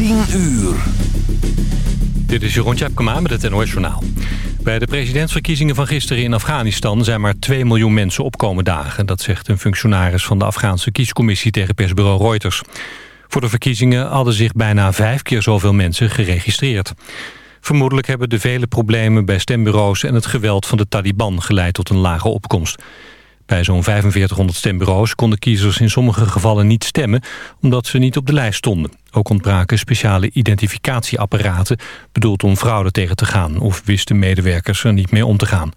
10 uur. Dit is Jeroen Tjepkema met het NOS Journaal. Bij de presidentsverkiezingen van gisteren in Afghanistan... zijn maar 2 miljoen mensen opkomen dagen. Dat zegt een functionaris van de Afghaanse kiescommissie... tegen persbureau Reuters. Voor de verkiezingen hadden zich bijna vijf keer zoveel mensen geregistreerd. Vermoedelijk hebben de vele problemen bij stembureaus... en het geweld van de Taliban geleid tot een lage opkomst. Bij zo'n 4500 stembureaus konden kiezers in sommige gevallen niet stemmen... omdat ze niet op de lijst stonden. Ook ontbraken speciale identificatieapparaten... bedoeld om fraude tegen te gaan... of wisten medewerkers er niet mee om te gaan.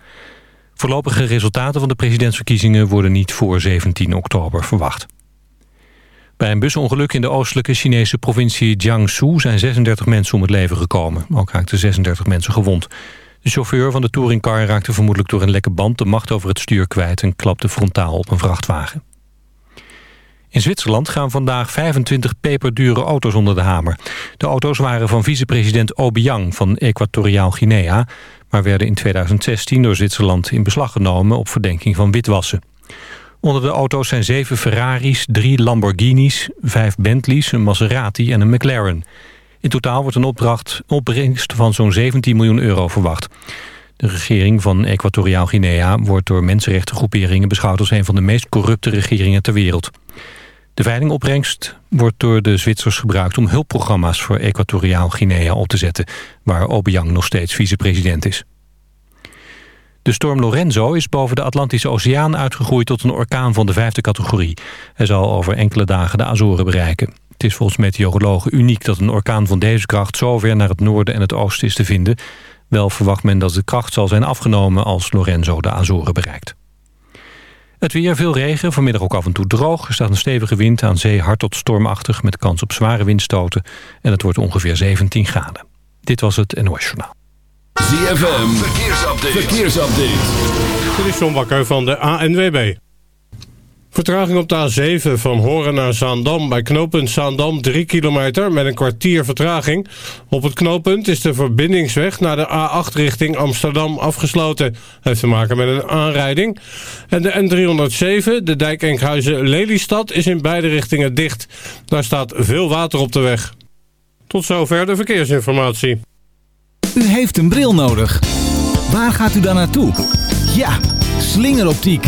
Voorlopige resultaten van de presidentsverkiezingen... worden niet voor 17 oktober verwacht. Bij een busongeluk in de oostelijke Chinese provincie Jiangsu... zijn 36 mensen om het leven gekomen. Ook raakten 36 mensen gewond. De chauffeur van de touringcar raakte vermoedelijk door een lekke band... de macht over het stuur kwijt en klapte frontaal op een vrachtwagen. In Zwitserland gaan vandaag 25 peperdure auto's onder de hamer. De auto's waren van vicepresident Obiang van Equatoriaal Guinea... maar werden in 2016 door Zwitserland in beslag genomen... op verdenking van witwassen. Onder de auto's zijn zeven Ferraris, drie Lamborghinis, vijf Bentleys, een Maserati en een McLaren... In totaal wordt een opdracht, opbrengst van zo'n 17 miljoen euro verwacht. De regering van Equatoriaal Guinea wordt door mensenrechtengroeperingen beschouwd als een van de meest corrupte regeringen ter wereld. De veilingopbrengst wordt door de Zwitsers gebruikt om hulpprogramma's voor Equatoriaal Guinea op te zetten, waar Obiang nog steeds vicepresident is. De storm Lorenzo is boven de Atlantische Oceaan uitgegroeid tot een orkaan van de vijfde categorie. Hij zal over enkele dagen de Azoren bereiken. Het is volgens meteorologen uniek dat een orkaan van deze kracht... zo ver naar het noorden en het oosten is te vinden. Wel verwacht men dat de kracht zal zijn afgenomen... als Lorenzo de Azoren bereikt. Het weer, veel regen, vanmiddag ook af en toe droog. Er staat een stevige wind aan zee hard tot stormachtig... met kans op zware windstoten. En het wordt ongeveer 17 graden. Dit was het NOS Journaal. ZFM, verkeersupdate. verkeersupdate. Dit is John Bakker van de ANWB. Vertraging op de A7 van Horen naar Zaandam. Bij knooppunt Zaandam 3 kilometer met een kwartier vertraging. Op het knooppunt is de verbindingsweg naar de A8 richting Amsterdam afgesloten. Heeft te maken met een aanrijding. En de N307, de dijk Enkhuizen-Lelystad, is in beide richtingen dicht. Daar staat veel water op de weg. Tot zover de verkeersinformatie. U heeft een bril nodig. Waar gaat u dan naartoe? Ja, slingeroptiek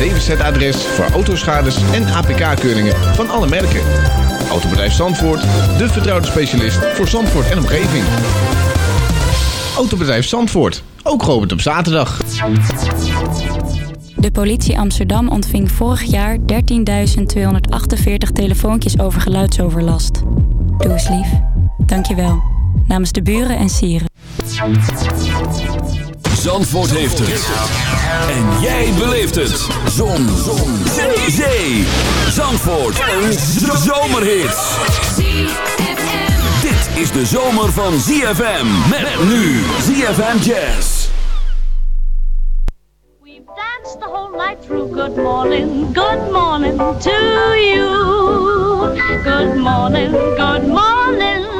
DWZ-adres voor autoschades en APK-keuringen van alle merken. Autobedrijf Zandvoort, de vertrouwde specialist voor Zandvoort en omgeving. Autobedrijf Zandvoort, ook geopend op zaterdag. De politie Amsterdam ontving vorig jaar 13.248 telefoontjes over geluidsoverlast. Doe eens lief. Dankjewel. Namens de buren en sieren. Zandvoort heeft het. En jij beleeft het. Zon. Zon. Zee. Zee. Zandvoort. Een zomerhit. Dit is de zomer van ZFM. Met nu ZFM Jazz. danced the whole night through. Good morning, good morning to you. Good morning, good morning.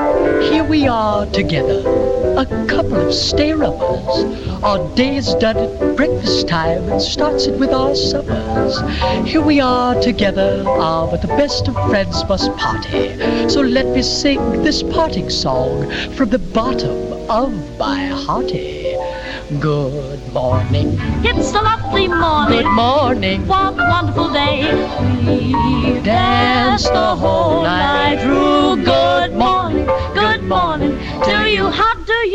Here we are together, a couple of stay-uppers. Our day's done at breakfast time and starts it with our suppers. Here we are together, ah, but the best of friends must party. So let me sing this parting song from the bottom of my hearty. Good morning. It's a lovely morning. Good morning. What a wonderful day. We danced the whole night through. Good morning.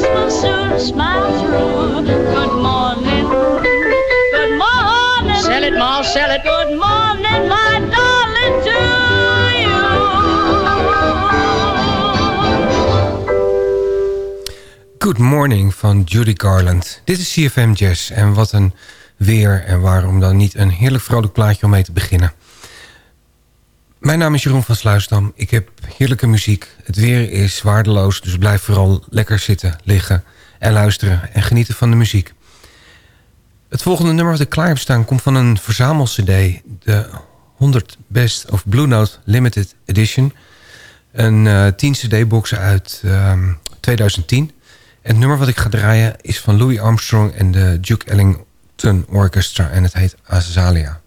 Sunbeams will soon smile through. Good morning. Good morning. Sell it, Ma, sell it. Good morning, my darling, to Good Morning van Judy Garland. Dit is CFM Jazz en wat een weer en waarom dan niet een heerlijk vrolijk plaatje om mee te beginnen. Mijn naam is Jeroen van Sluisdam. Ik heb heerlijke muziek. Het weer is waardeloos, dus blijf vooral lekker zitten, liggen en luisteren en genieten van de muziek. Het volgende nummer wat ik klaar heb staan komt van een verzamel-cd. De 100 Best of Blue Note Limited Edition. Een uh, 10 cd-box uit uh, 2010. Het nummer wat ik ga draaien is van Louis Armstrong en de Duke Ellington Orchestra. En het heet Azalia.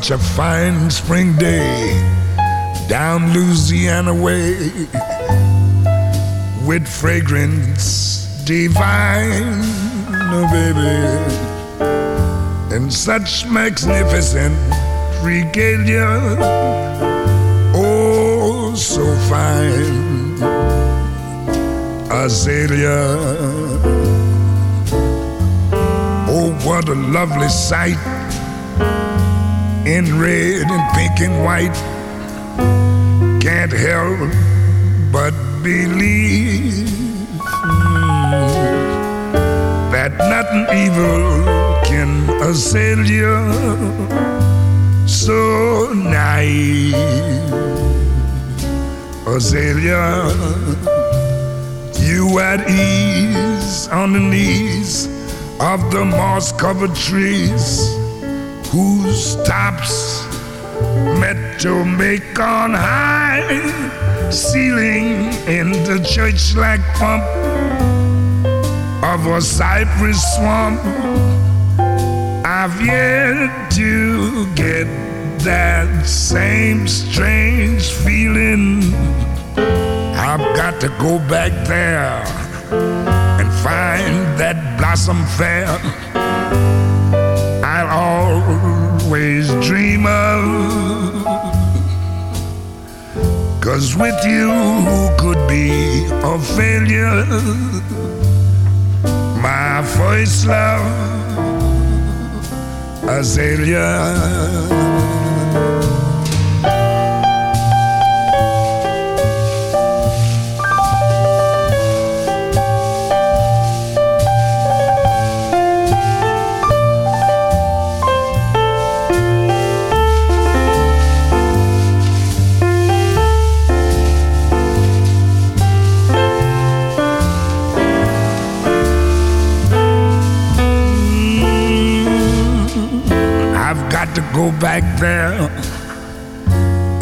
Such a fine spring day down Louisiana way with fragrance divine, oh baby, and such magnificent regalia, oh so fine, azalea. Oh, what a lovely sight in red and pink and white. Can't help but believe that nothing evil can assail you. So naive, Azalea, you at ease on the knees of the moss covered trees whose tops met to make on high ceiling in the church like pump of a cypress swamp. I've yet to get that same strange feeling. I've got to go back there and find that blossom fair always dream of. Cause with you could be a failure, my first love, azalea. To go back there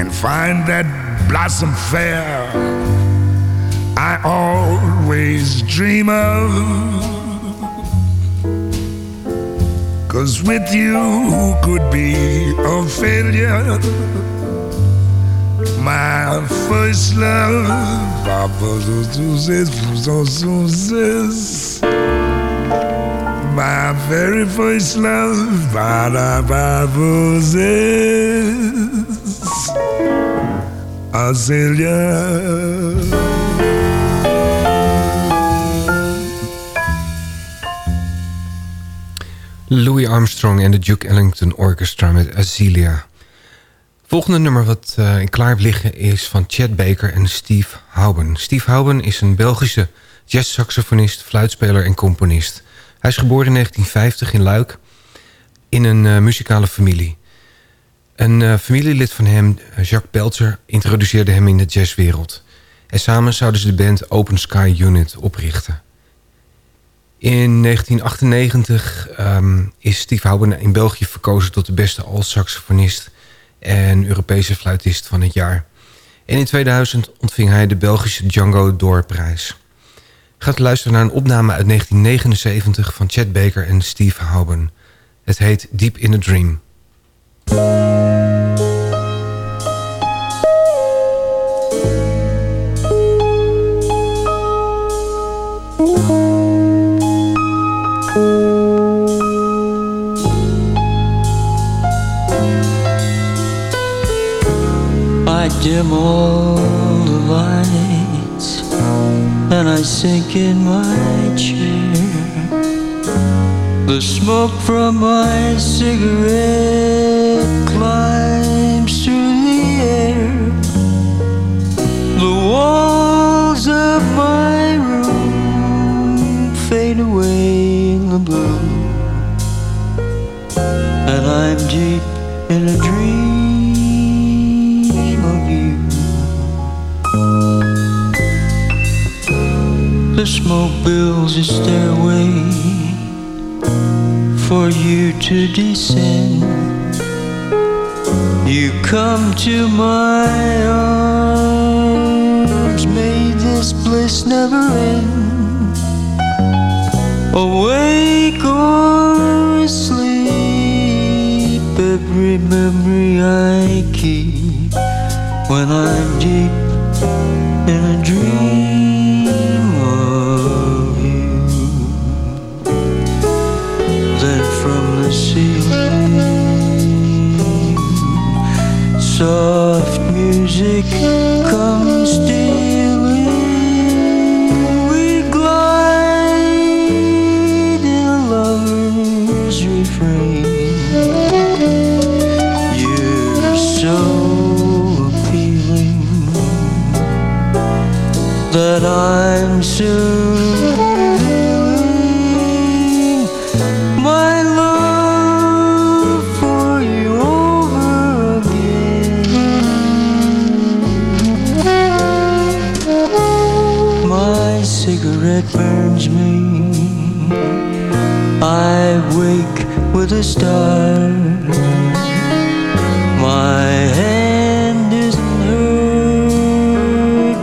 and find that blossom fair I always dream of. Cause with you, who could be a failure? My first love, my very first love, ba roses, Azalea. Louis Armstrong en de Duke Ellington Orchestra met Azealia. Volgende nummer wat uh, in klaar liggen is van Chad Baker en Steve Houben. Steve Houben is een Belgische jazzsaxofonist, fluitspeler en componist. Hij is geboren in 1950 in Luik in een uh, muzikale familie. Een uh, familielid van hem, Jacques Peltzer, introduceerde hem in de jazzwereld. En samen zouden ze de band Open Sky Unit oprichten. In 1998 um, ehm, is Steve Houben in België verkozen tot de beste alt-saxofonist en Europese fluitist van het jaar. En in 2000 ontving hij de Belgische Django Doorprijs gaat luisteren naar een opname uit 1979 van Chad Baker en Steve Houben. Het heet Deep in a Dream. I and I sink in my chair. The smoke from my cigarette climbs through the air. The walls of my room fade away in the blue, and I'm deep in a dream. Smoke builds a stairway for you to descend. You come to my arms, may this bliss never end. Awake or asleep, every memory I keep when I'm with a star. My hand isn't hurt,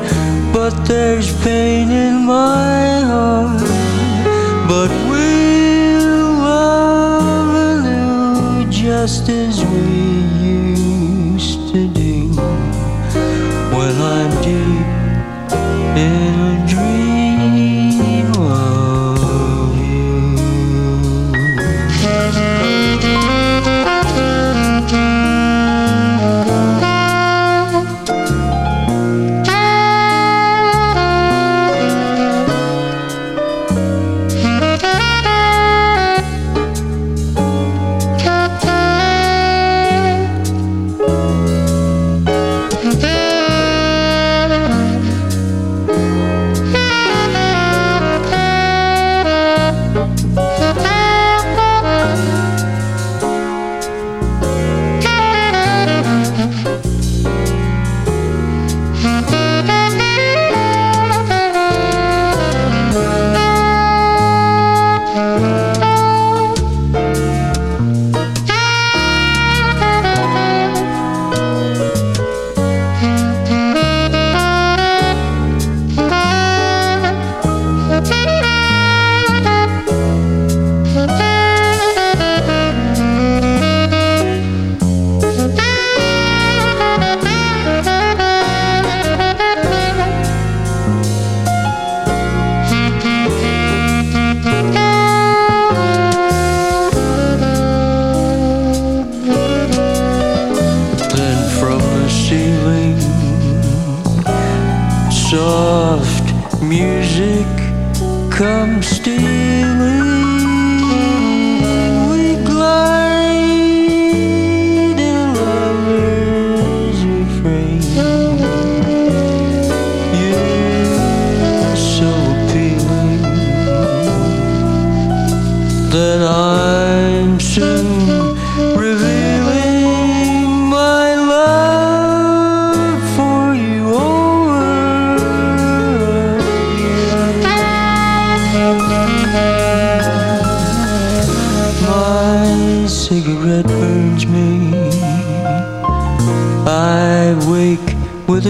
but there's pain in my heart. But we'll love anew just as we soft music come steal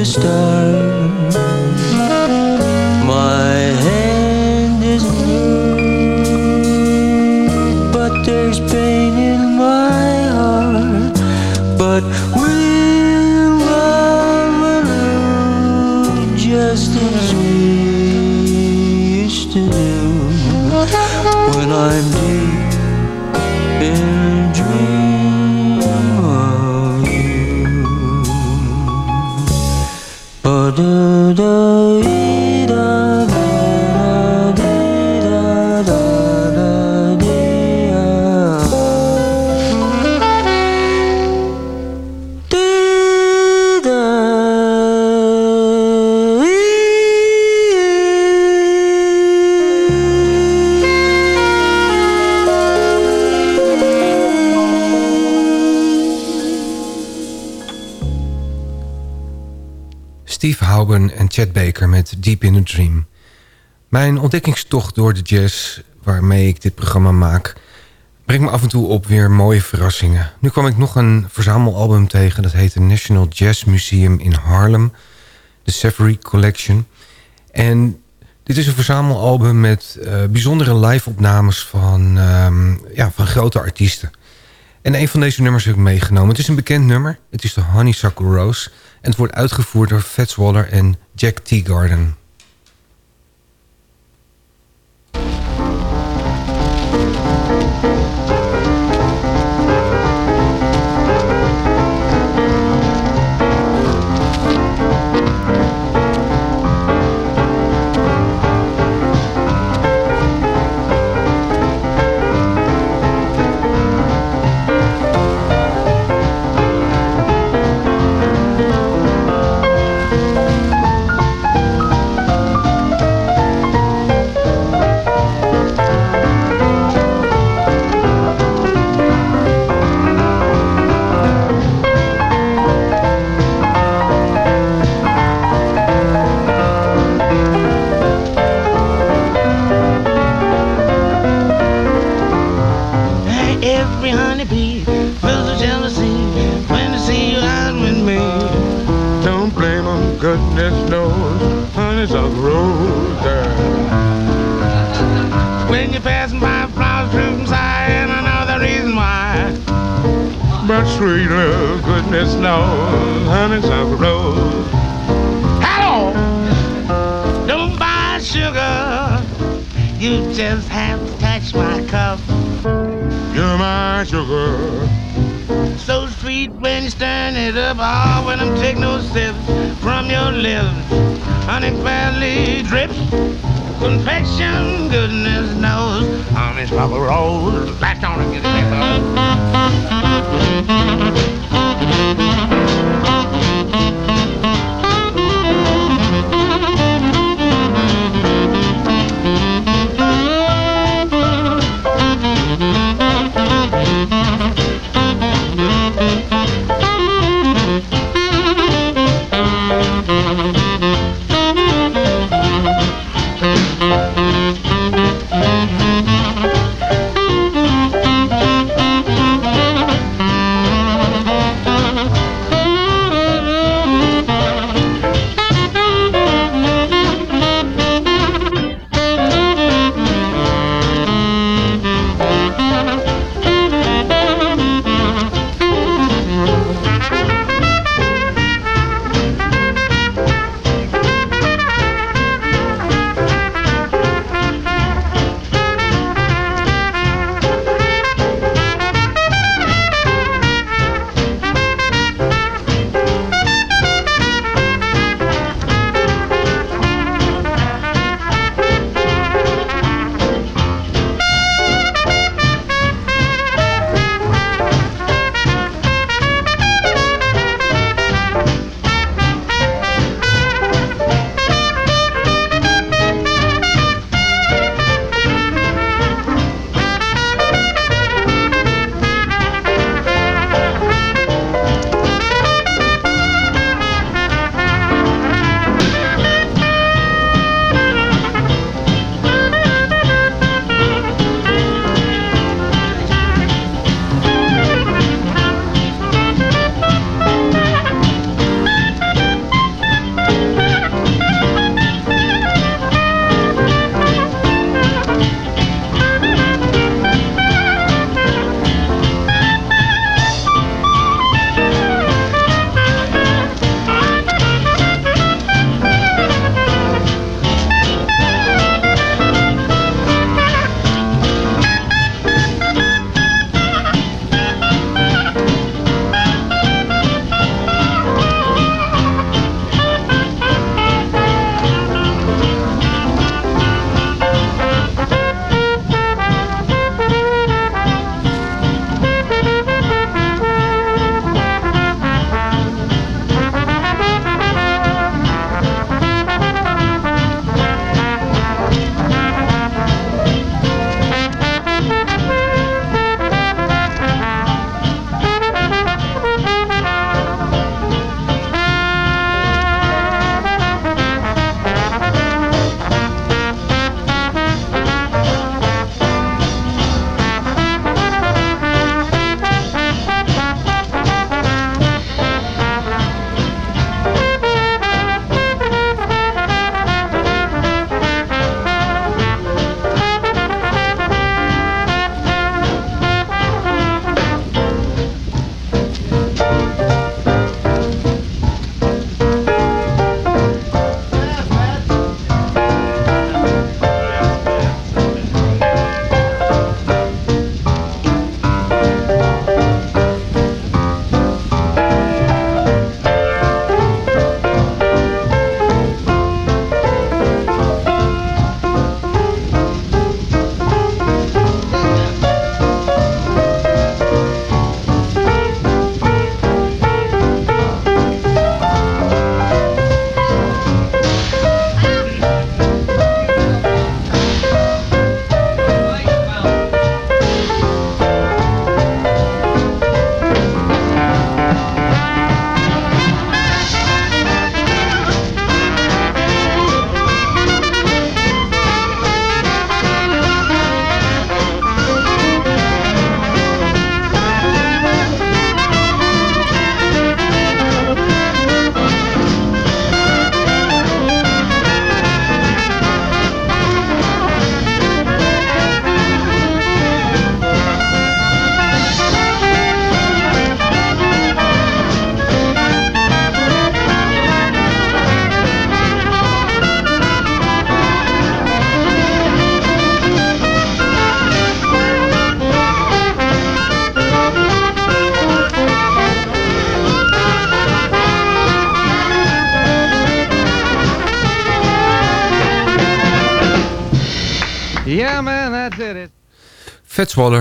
with Baker met Deep in a Dream. Mijn ontdekkingstocht door de jazz, waarmee ik dit programma maak... brengt me af en toe op weer mooie verrassingen. Nu kwam ik nog een verzamelalbum tegen... dat heet het National Jazz Museum in Harlem. De Savory Collection. En dit is een verzamelalbum met uh, bijzondere live-opnames van, um, ja, van grote artiesten. En een van deze nummers heb ik meegenomen. Het is een bekend nummer. Het is de Honeysuckle Rose... En het wordt uitgevoerd door Fats Waller en Jack Teagarden. Sugar. So sweet when you stirring it up. Oh, when I'm taking those sips from your lips. Honey barely drips. Confection, goodness knows. Honeysuckle rose. Latch on and get Fats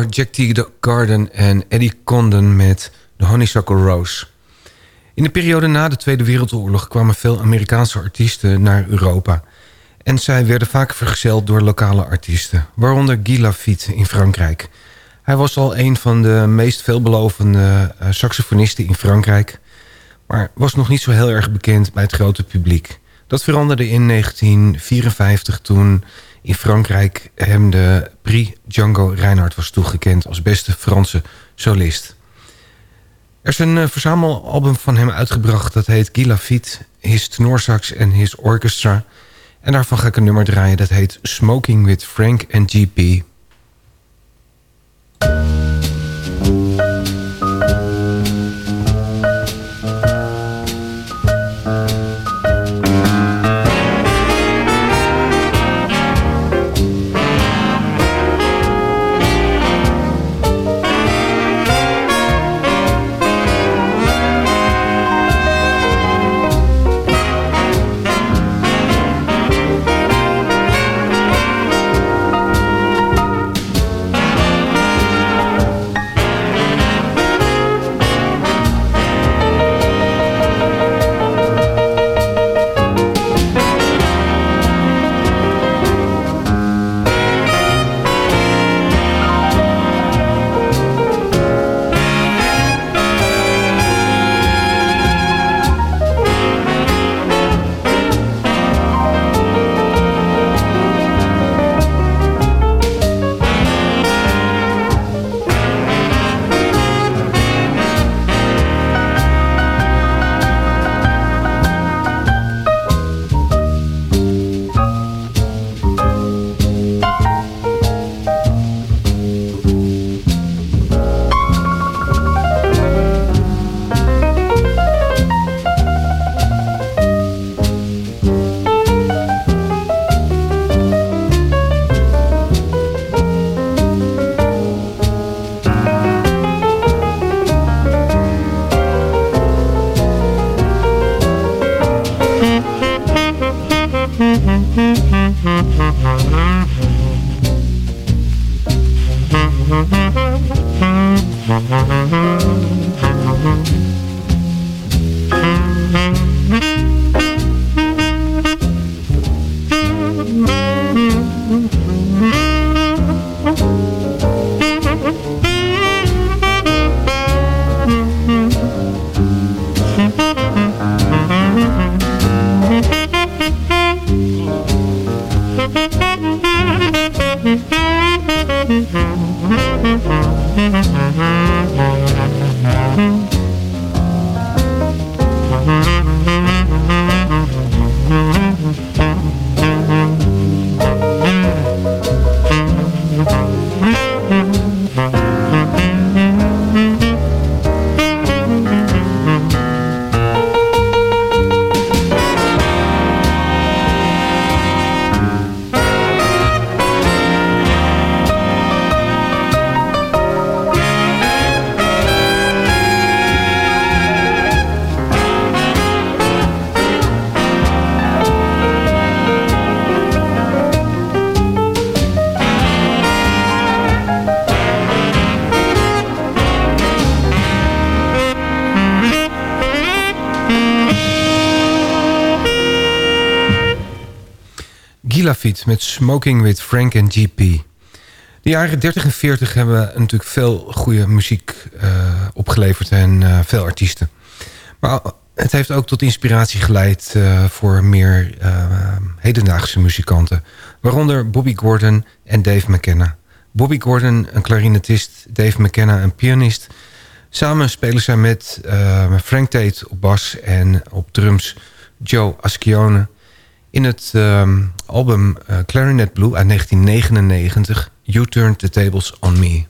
Jack T. Garden en Eddie Condon met The Honeysuckle Rose. In de periode na de Tweede Wereldoorlog kwamen veel Amerikaanse artiesten naar Europa. En zij werden vaak vergezeld door lokale artiesten, waaronder Guy Lafitte in Frankrijk. Hij was al een van de meest veelbelovende uh, saxofonisten in Frankrijk... maar was nog niet zo heel erg bekend bij het grote publiek. Dat veranderde in 1954 toen in Frankrijk hem de Prix Django Reinhardt was toegekend... als beste Franse solist. Er is een uh, verzamelalbum van hem uitgebracht dat heet Guy Lafitte... His Tenorsax en His Orchestra... En daarvan ga ik een nummer draaien dat heet Smoking with Frank and GP. Met Smoking with Frank and GP. De jaren 30 en 40 hebben natuurlijk veel goede muziek uh, opgeleverd en uh, veel artiesten. Maar het heeft ook tot inspiratie geleid uh, voor meer hedendaagse muzikanten. Waaronder Bobby Gordon en Dave McKenna. Bobby Gordon, een klarinetist, Dave McKenna, een pianist. Samen spelen zij met Frank Tate op bas en op drums Joe Ascione... In het um, album uh, Clarinet Blue uit 1999... You Turned the Tables on Me.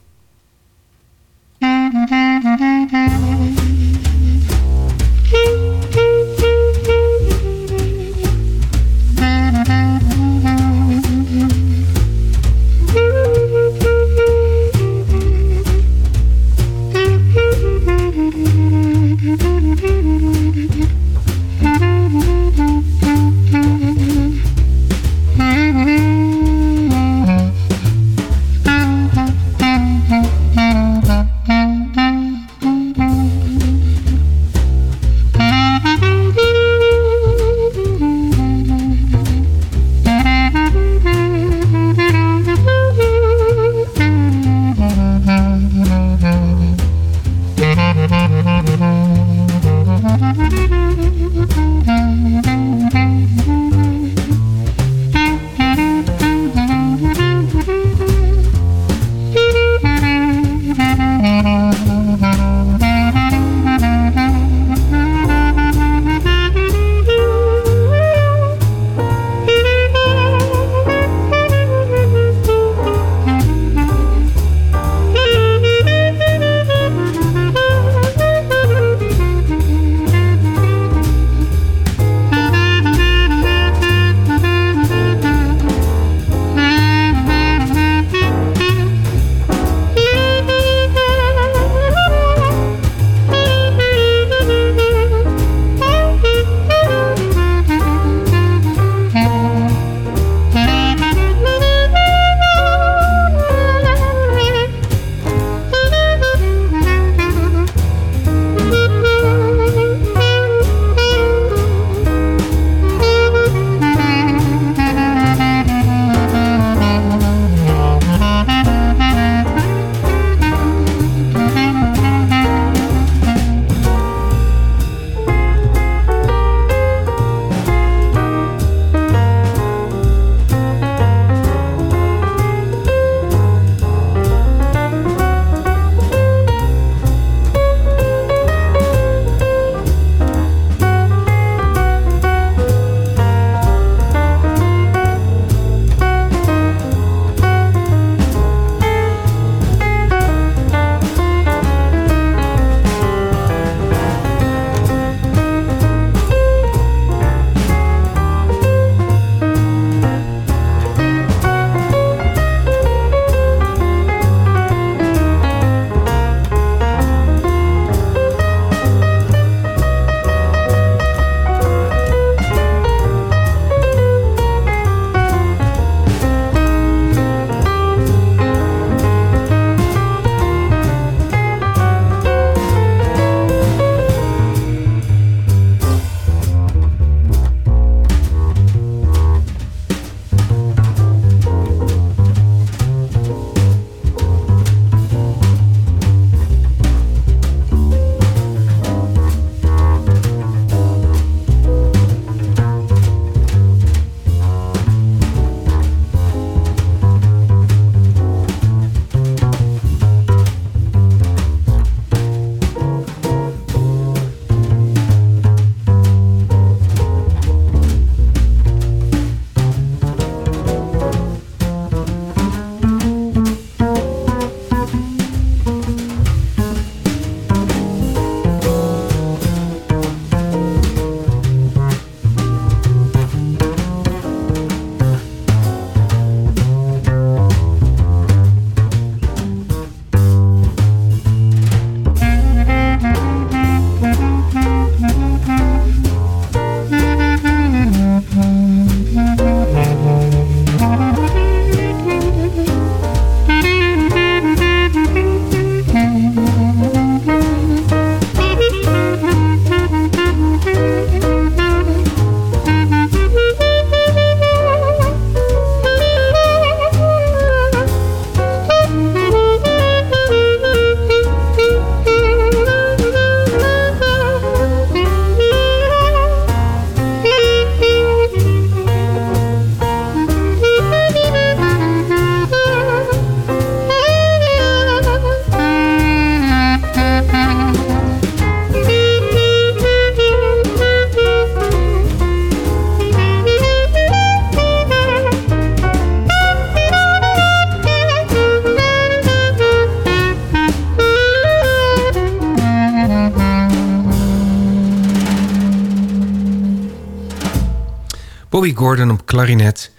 Gordon op klarinet.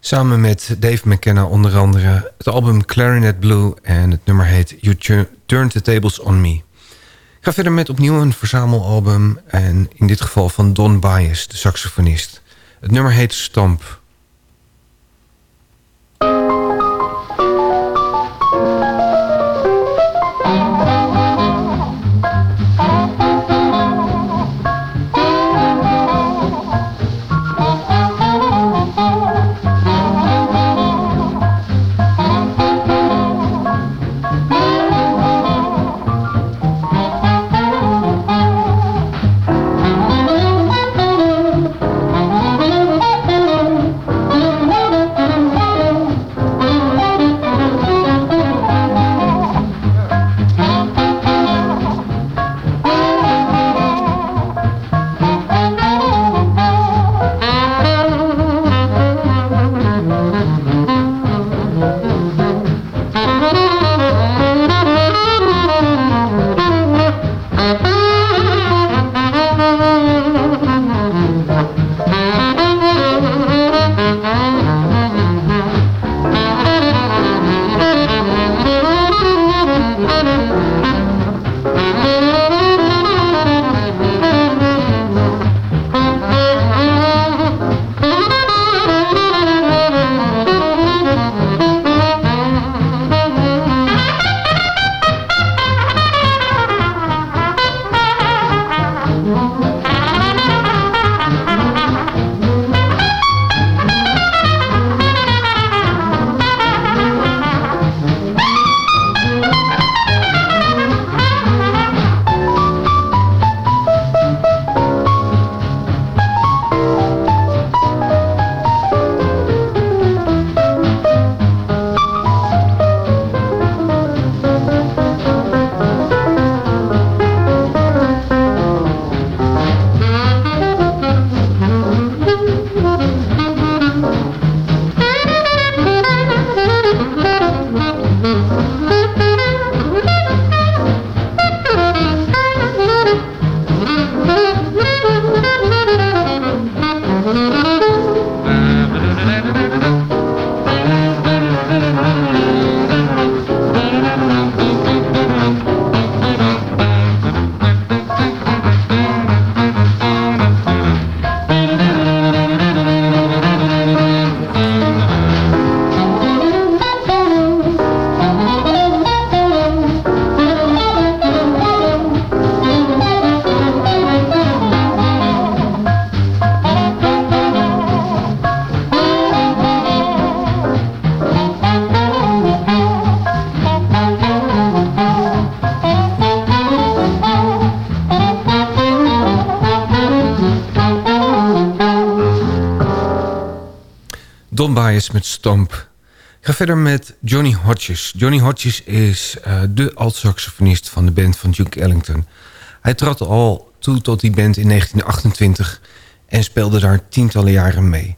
Samen met Dave McKenna onder andere. Het album Clarinet Blue en het nummer heet You Turn the Tables on Me. Ik ga verder met opnieuw een verzamelalbum. En in dit geval van Don Bias, de saxofonist. Het nummer heet Stomp. Met Stomp. Ik ga verder met Johnny Hodges. Johnny Hodges is uh, de alt-saxofonist van de band van Duke Ellington. Hij trad al toe tot die band in 1928 en speelde daar tientallen jaren mee.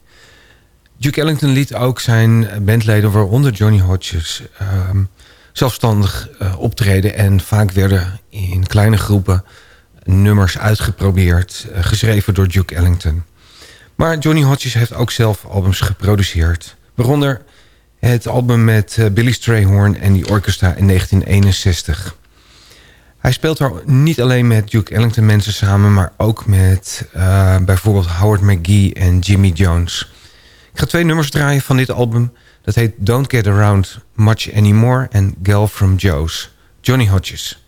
Duke Ellington liet ook zijn bandleden, waaronder Johnny Hodges... Uh, zelfstandig uh, optreden en vaak werden in kleine groepen nummers uitgeprobeerd... Uh, geschreven door Duke Ellington. Maar Johnny Hodges heeft ook zelf albums geproduceerd. Waaronder het album met uh, Billy Strayhorn en die orchestra in 1961. Hij speelt er niet alleen met Duke Ellington mensen samen... maar ook met uh, bijvoorbeeld Howard McGee en Jimmy Jones. Ik ga twee nummers draaien van dit album. Dat heet Don't Get Around Much Anymore en Gal from Joe's. Johnny Hodges.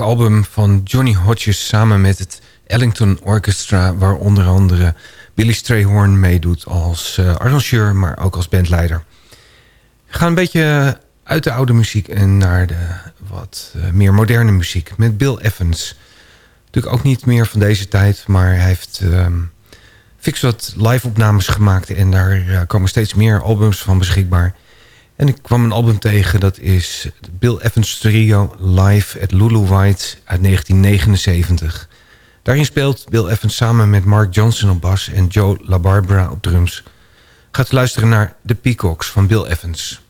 Album van Johnny Hodges samen met het Ellington Orchestra... waar onder andere Billy Strayhorn meedoet als uh, arrangeur, maar ook als bandleider. We gaan een beetje uit de oude muziek en naar de wat uh, meer moderne muziek met Bill Evans. Natuurlijk ook niet meer van deze tijd, maar hij heeft um, fix wat live-opnames gemaakt... en daar uh, komen steeds meer albums van beschikbaar... En ik kwam een album tegen, dat is Bill Evans Trio live at Lulu White uit 1979. Daarin speelt Bill Evans samen met Mark Johnson op bas en Joe LaBarbera op drums. Gaat luisteren naar The Peacocks van Bill Evans.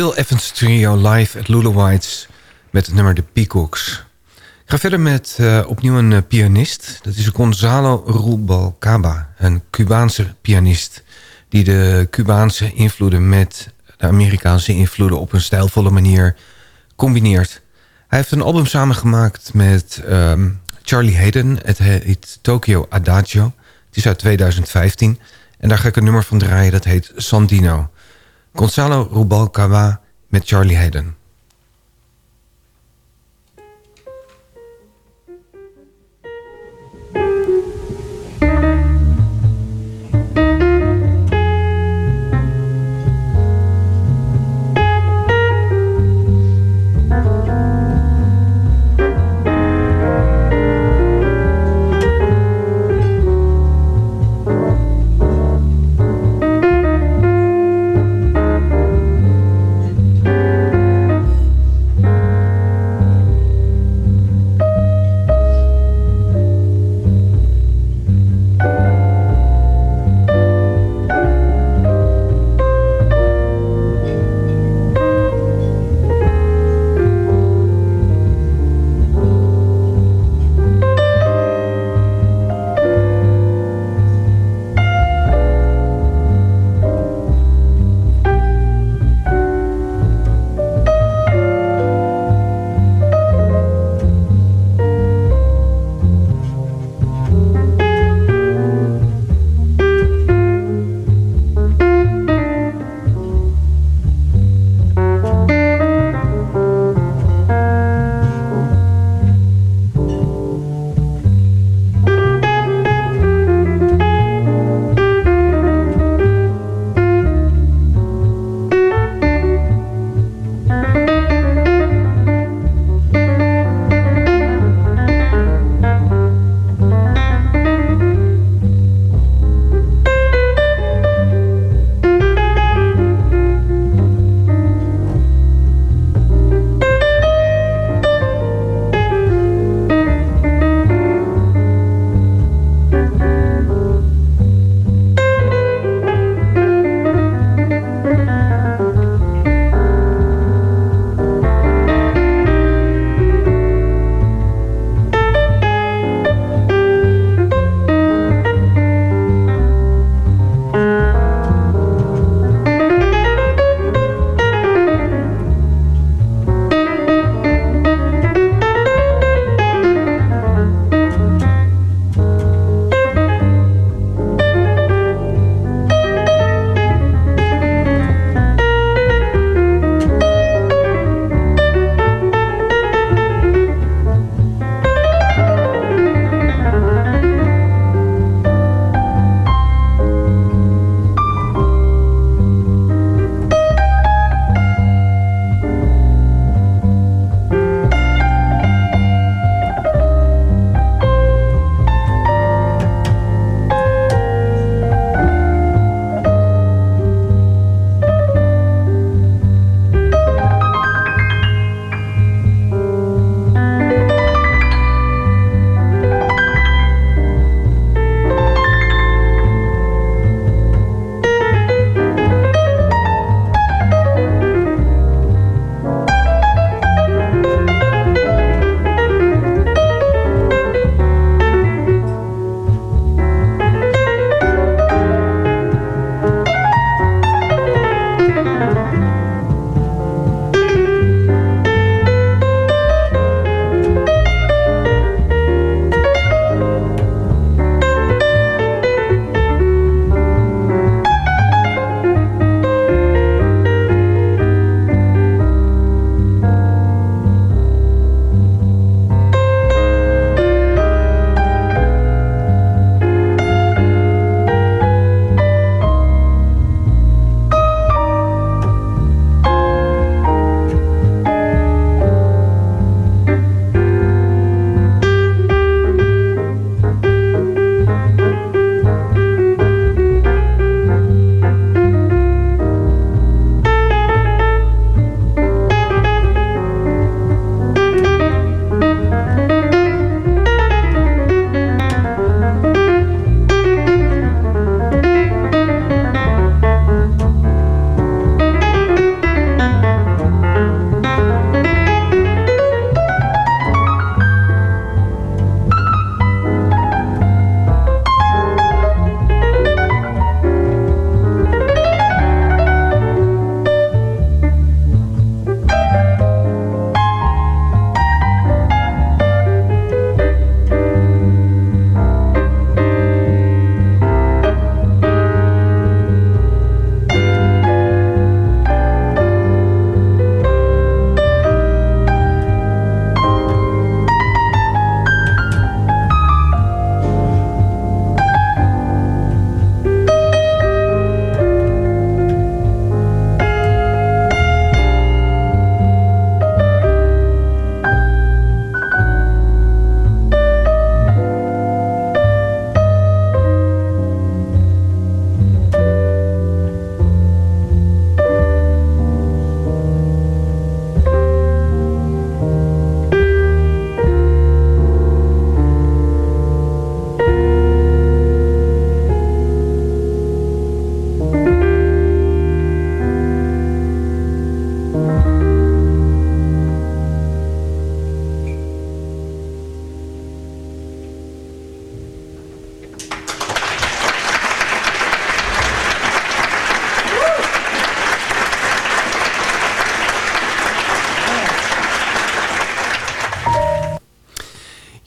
Bill Evans Trio live at Lula White's met het nummer The Peacocks. Ik ga verder met uh, opnieuw een uh, pianist. Dat is Gonzalo Rubalcaba, een Cubaanse pianist... die de Cubaanse invloeden met de Amerikaanse invloeden... op een stijlvolle manier combineert. Hij heeft een album samengemaakt met um, Charlie Hayden. Het heet Tokyo Adagio. Het is uit 2015. En daar ga ik een nummer van draaien, dat heet Sandino... Gonzalo Rubalcaba met Charlie Hayden.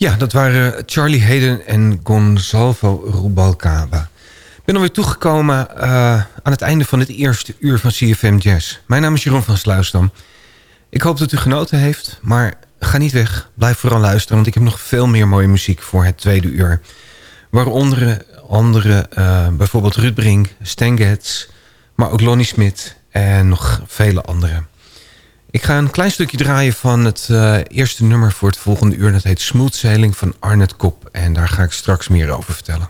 Ja, dat waren Charlie Hayden en Gonzalo Rubalcaba. Ik ben alweer toegekomen uh, aan het einde van het eerste uur van CFM Jazz. Mijn naam is Jeroen van Sluisdam. Ik hoop dat u genoten heeft, maar ga niet weg. Blijf vooral luisteren, want ik heb nog veel meer mooie muziek voor het tweede uur. Waaronder andere, uh, bijvoorbeeld Ruud Brink, Stan Getz, maar ook Lonnie Smit en nog vele anderen. Ik ga een klein stukje draaien van het uh, eerste nummer voor het volgende uur. Dat heet Smooth Sailing van Arnett Kop. En daar ga ik straks meer over vertellen.